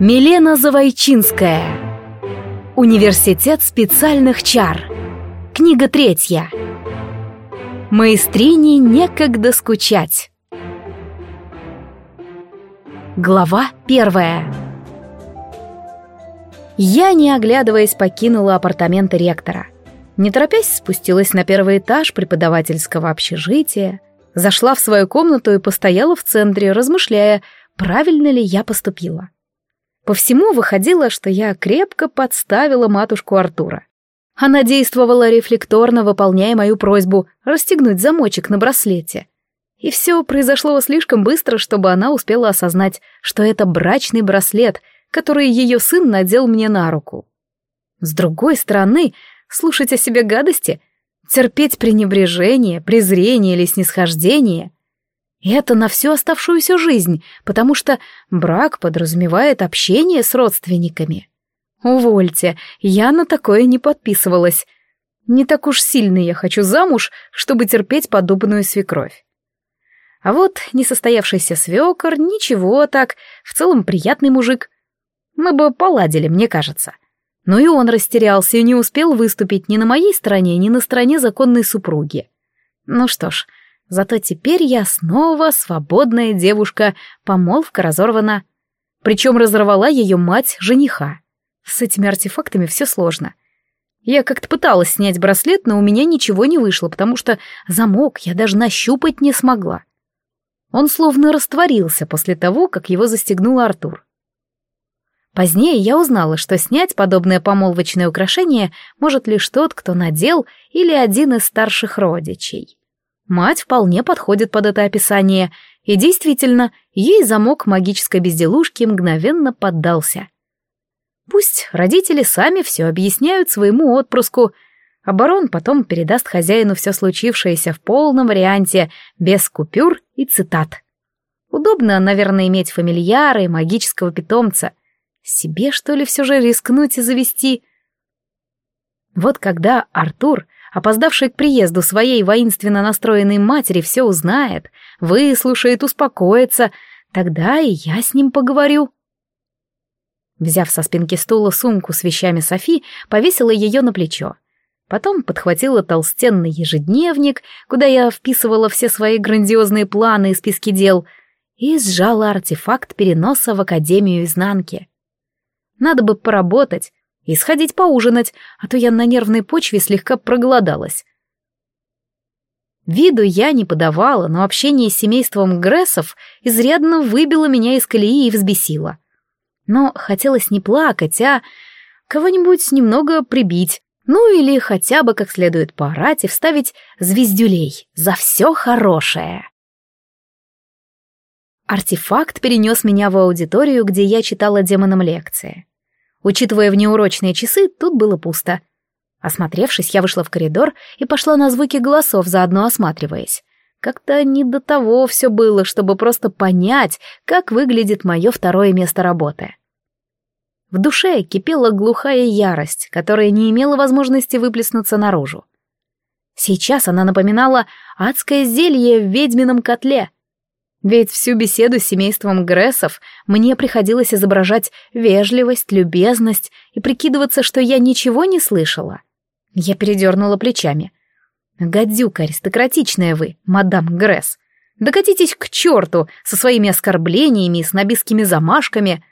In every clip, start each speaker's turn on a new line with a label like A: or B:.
A: Милена Завойчинская. Университет специальных чар. Книга третья. Маэстрине некогда скучать. Глава первая. Я, не оглядываясь, покинула апартаменты ректора. Не торопясь, спустилась на первый этаж преподавательского общежития, зашла в свою комнату и постояла в центре, размышляя, правильно ли я поступила. По всему выходило, что я крепко подставила матушку Артура. Она действовала рефлекторно, выполняя мою просьбу расстегнуть замочек на браслете. И все произошло слишком быстро, чтобы она успела осознать, что это брачный браслет, который ее сын надел мне на руку. С другой стороны, слушать о себе гадости, терпеть пренебрежение, презрение или снисхождение это на всю оставшуюся жизнь, потому что брак подразумевает общение с родственниками. Увольте, я на такое не подписывалась. Не так уж сильно я хочу замуж, чтобы терпеть подобную свекровь. А вот несостоявшийся свекор, ничего так, в целом приятный мужик. Мы бы поладили, мне кажется. Но и он растерялся и не успел выступить ни на моей стороне, ни на стороне законной супруги. Ну что ж, Зато теперь я снова свободная девушка, помолвка разорвана. Причем разорвала ее мать жениха. С этими артефактами все сложно. Я как-то пыталась снять браслет, но у меня ничего не вышло, потому что замок я даже нащупать не смогла. Он словно растворился после того, как его застегнул Артур. Позднее я узнала, что снять подобное помолвочное украшение может лишь тот, кто надел или один из старших родичей. Мать вполне подходит под это описание, и действительно, ей замок магической безделушки мгновенно поддался. Пусть родители сами все объясняют своему отпрыску, а барон потом передаст хозяину все случившееся в полном варианте, без купюр и цитат. Удобно, наверное, иметь фамильяра и магического питомца. Себе, что ли, все же рискнуть и завести? Вот когда Артур опоздавший к приезду своей воинственно настроенной матери, все узнает, выслушает, успокоится, тогда и я с ним поговорю. Взяв со спинки стула сумку с вещами Софи, повесила ее на плечо. Потом подхватила толстенный ежедневник, куда я вписывала все свои грандиозные планы и списки дел, и сжала артефакт переноса в Академию изнанки. Надо бы поработать, и сходить поужинать, а то я на нервной почве слегка проголодалась. Виду я не подавала, но общение с семейством Грессов изрядно выбило меня из колеи и взбесило. Но хотелось не плакать, а кого-нибудь немного прибить, ну или хотя бы как следует поорать и вставить звездюлей за все хорошее. Артефакт перенес меня в аудиторию, где я читала демонам лекции. Учитывая внеурочные часы, тут было пусто. Осмотревшись, я вышла в коридор и пошла на звуки голосов, заодно осматриваясь. Как-то не до того все было, чтобы просто понять, как выглядит мое второе место работы. В душе кипела глухая ярость, которая не имела возможности выплеснуться наружу. Сейчас она напоминала адское зелье в ведьмином котле, ведь всю беседу с семейством Грессов мне приходилось изображать вежливость, любезность и прикидываться, что я ничего не слышала. Я передернула плечами. «Гадюка аристократичная вы, мадам Гресс. Докатитесь к черту со своими оскорблениями и снобистскими замашками».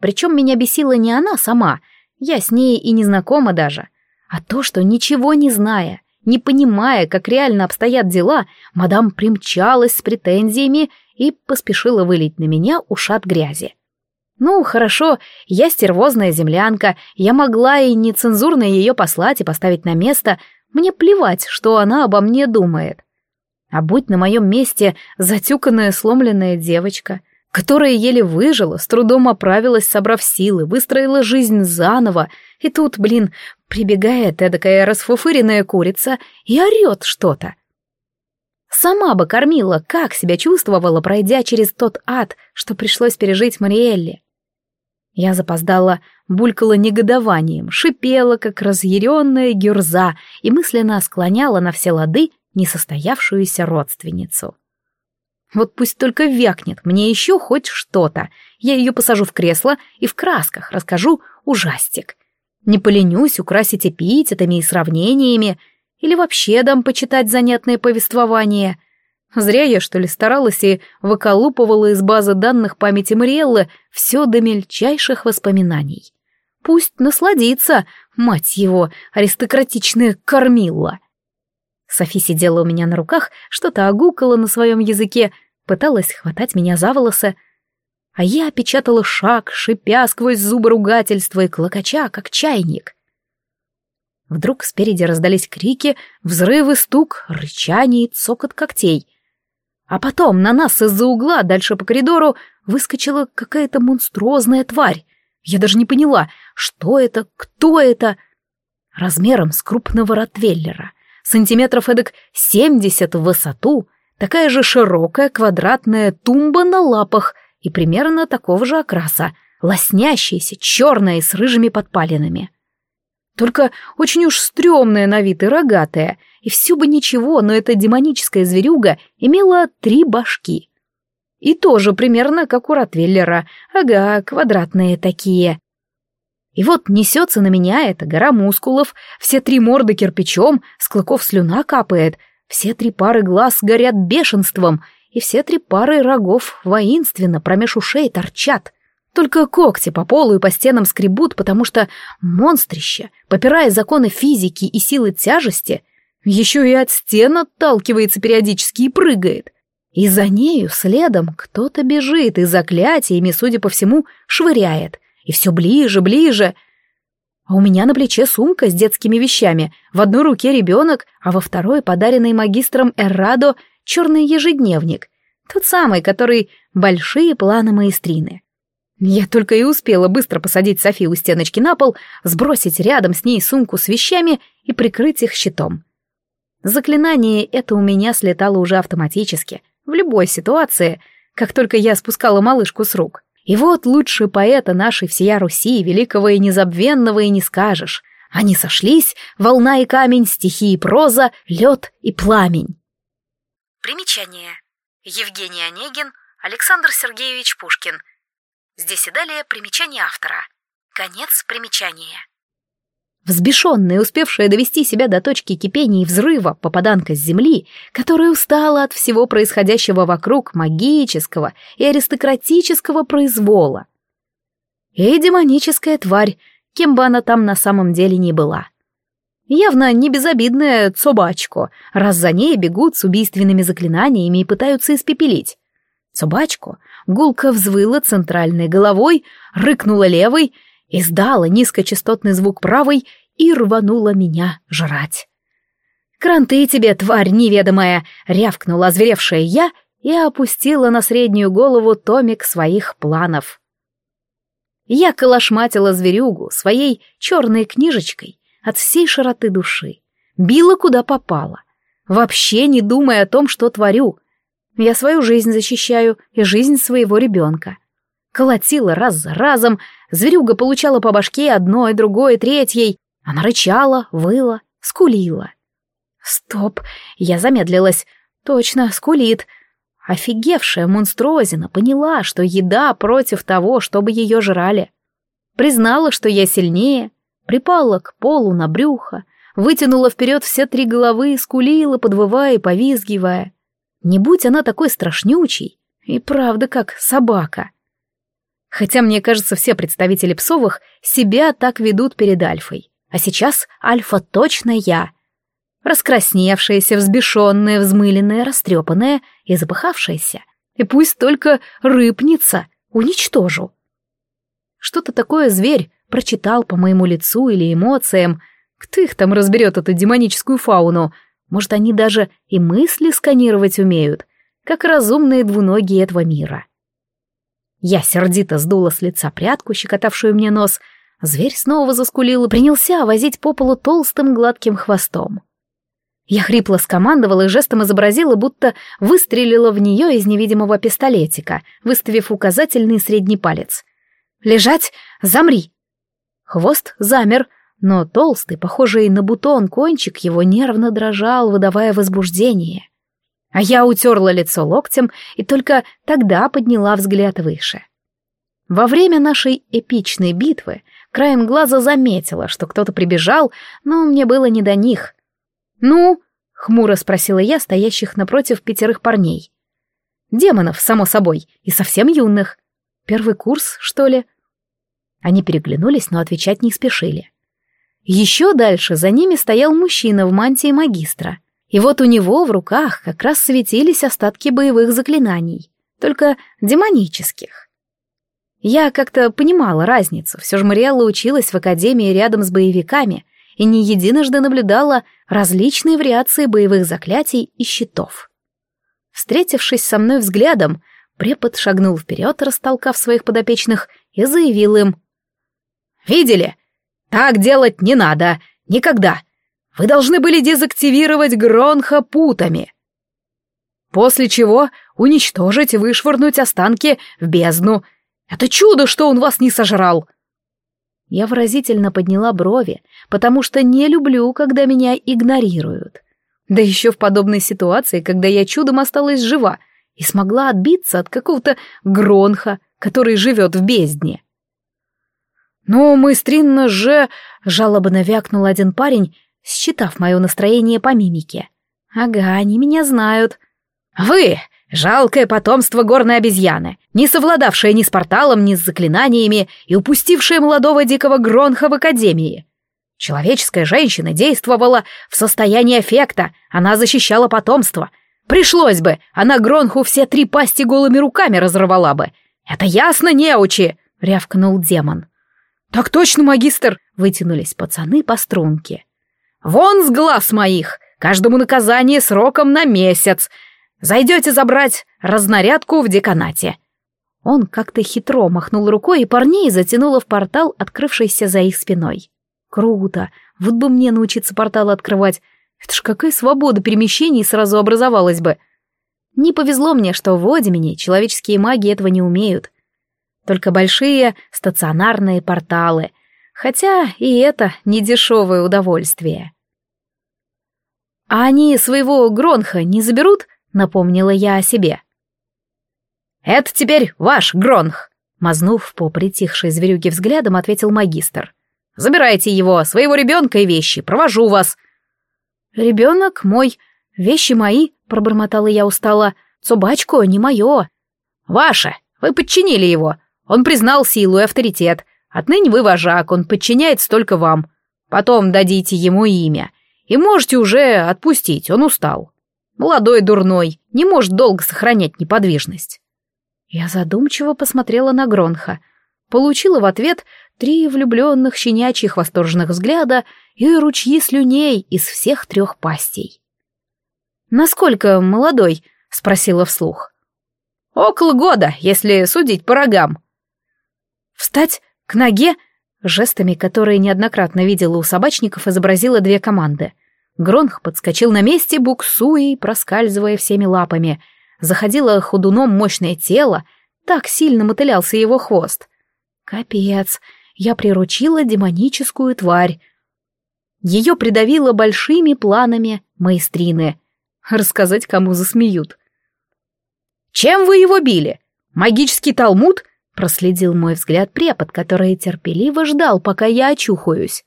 A: Причем меня бесила не она сама, я с ней и не знакома даже, а то, что ничего не зная, не понимая, как реально обстоят дела, мадам примчалась с претензиями и поспешила вылить на меня ушат грязи. Ну, хорошо, я стервозная землянка, я могла и нецензурно ее послать и поставить на место, мне плевать, что она обо мне думает. А будь на моем месте затюканная сломленная девочка, которая еле выжила, с трудом оправилась, собрав силы, выстроила жизнь заново, и тут, блин, Прибегает эдакая расфуфыренная курица и орет что-то. Сама бы кормила, как себя чувствовала, пройдя через тот ад, что пришлось пережить Мариэлле. Я запоздала, булькала негодованием, шипела, как разъяренная гюрза, и мысленно склоняла на все лады несостоявшуюся родственницу. Вот пусть только вякнет, мне еще хоть что-то. Я ее посажу в кресло и в красках расскажу ужастик. Не поленюсь украсить эпитетами и сравнениями, или вообще дам почитать занятное повествование. Зря я, что ли, старалась и выколупывала из базы данных памяти Мариэллы все до мельчайших воспоминаний. Пусть насладится, мать его, аристократичная кормила. Софи сидела у меня на руках, что-то огукала на своем языке, пыталась хватать меня за волосы, а я опечатала шаг, шипя сквозь зубы ругательства и клокоча, как чайник. Вдруг спереди раздались крики, взрывы, стук, рычание и цокот когтей. А потом на нас из-за угла, дальше по коридору, выскочила какая-то монструозная тварь. Я даже не поняла, что это, кто это. Размером с крупного ротвейлера, сантиметров эдак семьдесят в высоту, такая же широкая квадратная тумба на лапах и примерно такого же окраса, лоснящаяся, черная с рыжими подпалинами. Только очень уж стрёмная на вид и рогатая, и все бы ничего, но эта демоническая зверюга имела три башки. И тоже примерно как у Ротвеллера, ага, квадратные такие. И вот несется на меня эта гора мускулов, все три морды кирпичом, с клыков слюна капает, все три пары глаз горят бешенством, и все три пары рогов воинственно промеж ушей торчат. Только когти по полу и по стенам скребут, потому что монстрище, попирая законы физики и силы тяжести, еще и от стен отталкивается периодически и прыгает. И за нею следом кто-то бежит и заклятиями, судя по всему, швыряет. И все ближе, ближе. А у меня на плече сумка с детскими вещами, в одной руке ребенок, а во второй подаренный магистром Эррадо черный ежедневник, тот самый, который «Большие планы маэстрины». Я только и успела быстро посадить Софи у стеночки на пол, сбросить рядом с ней сумку с вещами и прикрыть их щитом. Заклинание это у меня слетало уже автоматически, в любой ситуации, как только я спускала малышку с рук. И вот лучше поэта нашей всея Руси, великого и незабвенного, и не скажешь. Они сошлись, волна и камень, стихи и проза, лед и пламень.
B: Примечание. Евгений Онегин, Александр Сергеевич Пушкин. Здесь и далее примечание автора. Конец примечания.
A: Взбешенная, успевшая довести себя до точки кипения и взрыва, попаданка с земли, которая устала от всего происходящего вокруг магического и аристократического произвола. И демоническая тварь, кем бы она там на самом деле ни была. Явно не безобидная Цобачко, раз за ней бегут с убийственными заклинаниями и пытаются испепелить. Цобачко гулко взвыла центральной головой, рыкнула левой, издала низкочастотный звук правой и рванула меня жрать. «Кранты тебе, тварь неведомая!» — рявкнула озверевшая я и опустила на среднюю голову томик своих планов. Я колошматила зверюгу своей черной книжечкой от всей широты души, била куда попало, вообще не думая о том, что творю. Я свою жизнь защищаю и жизнь своего ребенка. Колотила раз за разом, зверюга получала по башке одной, другой, третьей. Она рычала, выла, скулила. Стоп, я замедлилась. Точно, скулит. Офигевшая монструозина поняла, что еда против того, чтобы ее жрали. Признала, что я сильнее, припала к полу на брюхо, вытянула вперед все три головы, скулила, подвывая и повизгивая. Не будь она такой страшнючей, и правда как собака. Хотя, мне кажется, все представители псовых себя так ведут перед Альфой. А сейчас Альфа точно я. Раскрасневшаяся, взбешенная, взмыленная, растрепанная и запыхавшаяся. И пусть только рыпнется, уничтожу. Что-то такое зверь прочитал по моему лицу или эмоциям. Кто их там разберет, эту демоническую фауну? Может, они даже и мысли сканировать умеют, как разумные двуногие этого мира. Я сердито сдула с лица прядку, щекотавшую мне нос. Зверь снова заскулил и принялся возить по полу толстым гладким хвостом. Я хрипло скомандовала и жестом изобразила, будто выстрелила в нее из невидимого пистолетика, выставив указательный средний палец. «Лежать! Замри!» Хвост замер, но толстый, похожий на бутон кончик его нервно дрожал, выдавая возбуждение. А я утерла лицо локтем и только тогда подняла взгляд выше. Во время нашей эпичной битвы краем глаза заметила, что кто-то прибежал, но мне было не до них. «Ну?» — хмуро спросила я стоящих напротив пятерых парней. «Демонов, само собой, и совсем юных. Первый курс, что ли?» Они переглянулись, но отвечать не спешили. Еще дальше за ними стоял мужчина в мантии магистра. И вот у него в руках как раз светились остатки боевых заклинаний, только демонических. Я как-то понимала разницу, все же Мариэлла училась в академии рядом с боевиками и не единожды наблюдала различные вариации боевых заклятий и щитов. Встретившись со мной взглядом, препод шагнул вперед, растолкав своих подопечных, и заявил им. «Видели? Так делать не надо. Никогда. Вы должны были дезактивировать Гронха путами. После чего уничтожить и вышвырнуть останки в бездну. Это чудо, что он вас не сожрал. Я выразительно подняла брови, потому что не люблю, когда меня игнорируют. Да еще в подобной ситуации, когда я чудом осталась жива и смогла отбиться от какого-то Гронха, который живет в бездне. «Ну, мы стринно же...» — жалобно вякнул один парень, считав мое настроение по мимике. «Ага, они меня знают». «Вы — жалкое потомство горной обезьяны, не совладавшее ни с порталом, ни с заклинаниями и упустившее молодого дикого Гронха в академии. Человеческая женщина действовала в состоянии эффекта, она защищала потомство. Пришлось бы, она Гронху все три пасти голыми руками разорвала бы. Это ясно, неучи!» — рявкнул демон. «Так точно, магистр!» — вытянулись пацаны по струнке. «Вон с глаз моих! Каждому наказание сроком на месяц! Зайдете забрать разнарядку в деканате!» Он как-то хитро махнул рукой, и парней затянуло в портал, открывшийся за их спиной. «Круто! Вот бы мне научиться портал открывать! Это ж какая свобода перемещений сразу образовалась бы!» Не повезло мне, что в Одимине человеческие маги этого не умеют. Только большие стационарные порталы. Хотя и это не дешевое удовольствие. «А они своего Гронха не заберут?» — напомнила я о себе. «Это теперь ваш Гронх!» — мазнув по притихшей зверюге взглядом, ответил магистр. «Забирайте его, своего ребенка и вещи, провожу вас!» «Ребенок мой, вещи мои», — пробормотала я устало. «Собачку не мое». «Ваше! Вы подчинили его. Он признал силу и авторитет. Отныне вы вожак, он подчиняется только вам. Потом дадите ему имя. И можете уже отпустить, он устал. Молодой дурной, не может долго сохранять неподвижность. Я задумчиво посмотрела на Гронха. Получила в ответ три влюбленных щенячьих восторженных взгляда и ручьи слюней из всех трех пастей. «Насколько молодой?» — спросила вслух. «Около года, если судить по рогам», «Встать! К ноге!» Жестами, которые неоднократно видела у собачников, изобразила две команды. Гронх подскочил на месте, буксуя и проскальзывая всеми лапами. Заходило ходуном мощное тело, так сильно мотылялся его хвост. Капец, я приручила демоническую тварь. Ее придавило большими планами маэстрины. Рассказать, кому засмеют. «Чем вы его били? Магический талмуд? Проследил мой взгляд препод, который терпеливо ждал, пока я очухаюсь.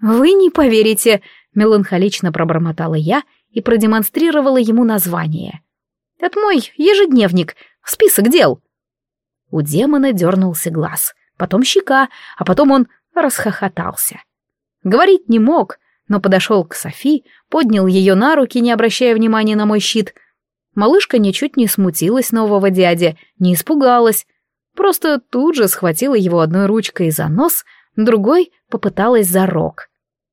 A: «Вы не поверите», — меланхолично пробормотала я и продемонстрировала ему название. «Это мой ежедневник, список дел». У демона дернулся глаз, потом щека, а потом он расхохотался. Говорить не мог, но подошел к Софи, поднял ее на руки, не обращая внимания на мой щит. Малышка ничуть не смутилась нового дяди, не испугалась, Просто тут же схватила его одной ручкой за нос, другой попыталась за рог.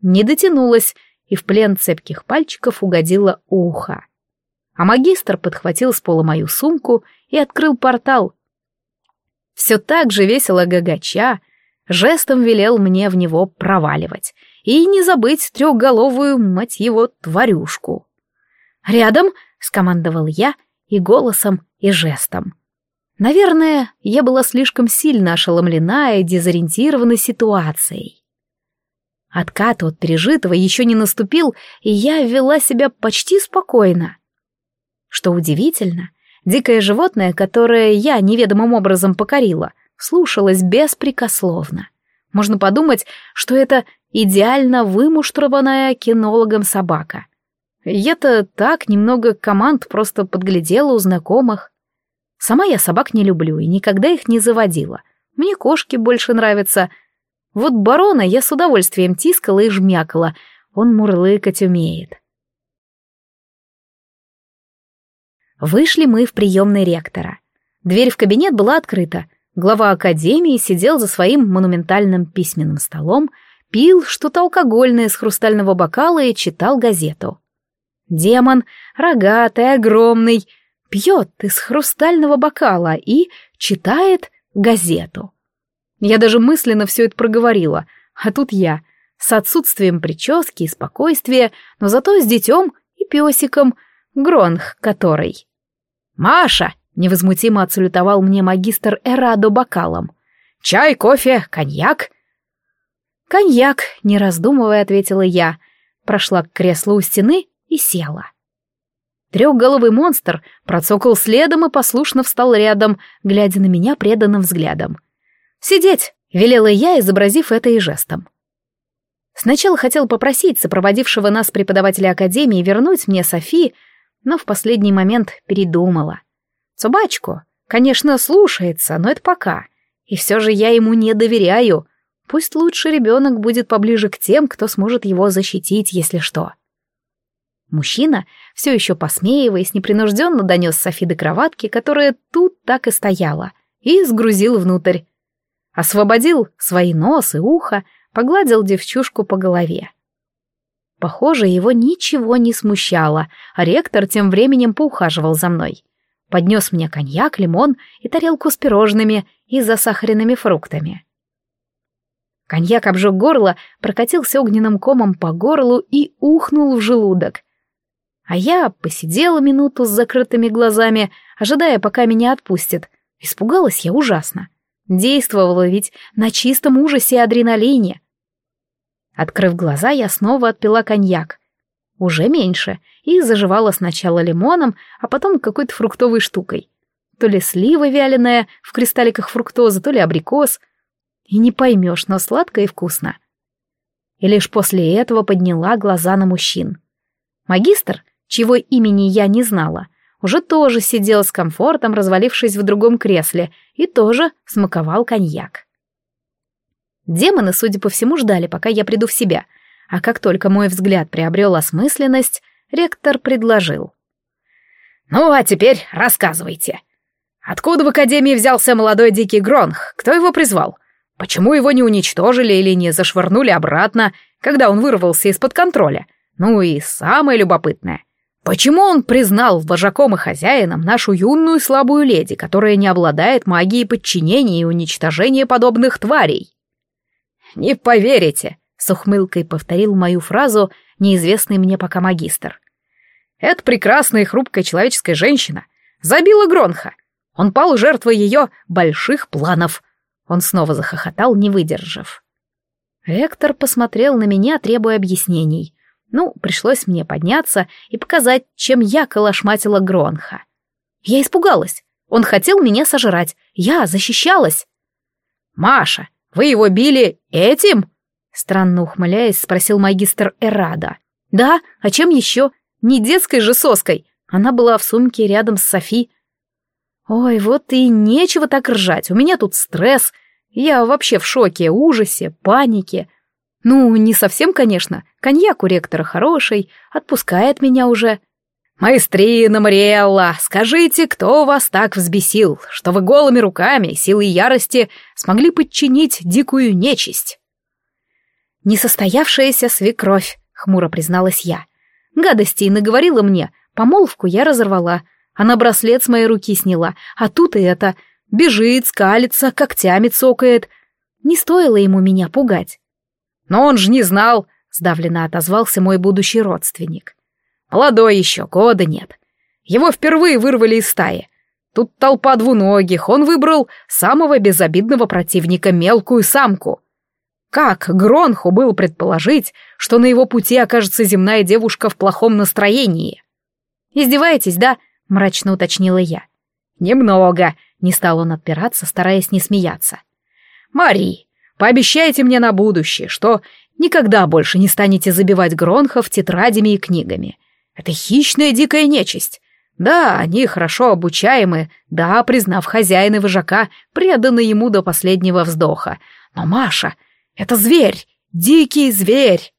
A: Не дотянулась, и в плен цепких пальчиков угодило ухо. А магистр подхватил с пола мою сумку и открыл портал. Все так же весело гагача, жестом велел мне в него проваливать и не забыть трехголовую, мать его, тварюшку. «Рядом!» — скомандовал я и голосом, и жестом. Наверное, я была слишком сильно ошеломлена и дезориентирована ситуацией. Откат от пережитого еще не наступил, и я вела себя почти спокойно. Что удивительно, дикое животное, которое я неведомым образом покорила, слушалось беспрекословно. Можно подумать, что это идеально вымуштрованная кинологом собака. Я-то так немного команд просто подглядела у знакомых. Сама я собак не люблю и никогда их не заводила. Мне кошки больше нравятся. Вот барона я с удовольствием тискала и жмякала. Он мурлыкать умеет. Вышли мы в приемный ректора. Дверь в кабинет была открыта. Глава академии сидел за своим монументальным письменным столом, пил что-то алкогольное из хрустального бокала и читал газету. Демон, рогатый, огромный, пьет из хрустального бокала и читает газету. Я даже мысленно все это проговорила, а тут я, с отсутствием прически и спокойствия, но зато с детем и песиком, Гронх который. «Маша!» — невозмутимо отсалютовал мне магистр Эрадо бокалом. «Чай, кофе, коньяк?» «Коньяк», — не раздумывая, ответила я, прошла к креслу у стены и села. Трехголовый монстр процокал следом и послушно встал рядом, глядя на меня преданным взглядом. «Сидеть!» — велела я, изобразив это и жестом. Сначала хотел попросить сопроводившего нас преподавателя академии вернуть мне Софи, но в последний момент передумала. Собачку, конечно, слушается, но это пока. И все же я ему не доверяю. Пусть лучше ребенок будет поближе к тем, кто сможет его защитить, если что. Мужчина, все еще посмеиваясь, непринужденно донес Софи до кроватки, которая тут так и стояла, и сгрузил внутрь. Освободил свои нос и ухо, погладил девчушку по голове. Похоже, его ничего не смущало, а ректор тем временем поухаживал за мной. Поднес мне коньяк, лимон и тарелку с пирожными и засахаренными фруктами. Коньяк обжег горло, прокатился огненным комом по горлу и ухнул в желудок. А я посидела минуту с закрытыми глазами, ожидая, пока меня отпустит. Испугалась я ужасно. Действовала ведь на чистом ужасе и адреналине. Открыв глаза, я снова отпила коньяк. Уже меньше, и заживала сначала лимоном, а потом какой-то фруктовой штукой. То ли слива вяленая в кристалликах фруктозы, то ли абрикос. И не поймешь, но сладко и вкусно. И лишь после этого подняла глаза на мужчин. Магистр, чьего имени я не знала, уже тоже сидел с комфортом, развалившись в другом кресле, и тоже смаковал коньяк. Демоны, судя по всему, ждали, пока я приду в себя, а как только мой взгляд приобрел осмысленность, ректор предложил. «Ну, а теперь рассказывайте. Откуда в Академии взялся молодой дикий Гронх? Кто его призвал? Почему его не уничтожили или не зашвырнули обратно, когда он вырвался из-под контроля? Ну и самое любопытное — Почему он признал вожаком и хозяином нашу юную слабую леди, которая не обладает магией подчинения и уничтожения подобных тварей? «Не поверите», — с ухмылкой повторил мою фразу неизвестный мне пока магистр. «Эта прекрасная и хрупкая человеческая женщина забила Гронха. Он пал жертвой ее больших планов». Он снова захохотал, не выдержав. Ректор посмотрел на меня, требуя объяснений. Ну, пришлось мне подняться и показать, чем я колошматила Гронха. Я испугалась. Он хотел меня сожрать. Я защищалась. «Маша, вы его били этим?» Странно ухмыляясь, спросил магистр Эрада. «Да, а чем еще? Не детской же соской. Она была в сумке рядом с Софи». «Ой, вот и нечего так ржать. У меня тут стресс. Я вообще в шоке, ужасе, панике. Ну, не совсем, конечно. Коньяк у ректора хороший, отпускает меня уже. «Маэстрина Мариэлла, скажите, кто вас так взбесил, что вы голыми руками, силой ярости смогли подчинить дикую нечисть?» «Несостоявшаяся свекровь», — хмуро призналась я. «Гадостей наговорила мне, помолвку я разорвала, она браслет с моей руки сняла, а тут и это, бежит, скалится, когтями цокает. Не стоило ему меня пугать. «Но он же не знал», — сдавленно отозвался мой будущий родственник. «Молодой еще, года нет. Его впервые вырвали из стаи. Тут толпа двуногих, он выбрал самого безобидного противника, мелкую самку. Как Гронху был предположить, что на его пути окажется земная девушка в плохом настроении? Издеваетесь, да? мрачно уточнила я.
C: Немного,
A: не стал он отпираться, стараясь не смеяться.
C: Мари, пообещайте мне на будущее, что никогда больше не станете забивать гронхов тетрадями и книгами. Это хищная дикая нечисть. Да, они хорошо обучаемы, да, признав хозяина и вожака, преданы ему до последнего вздоха. Но Маша — это зверь, дикий зверь.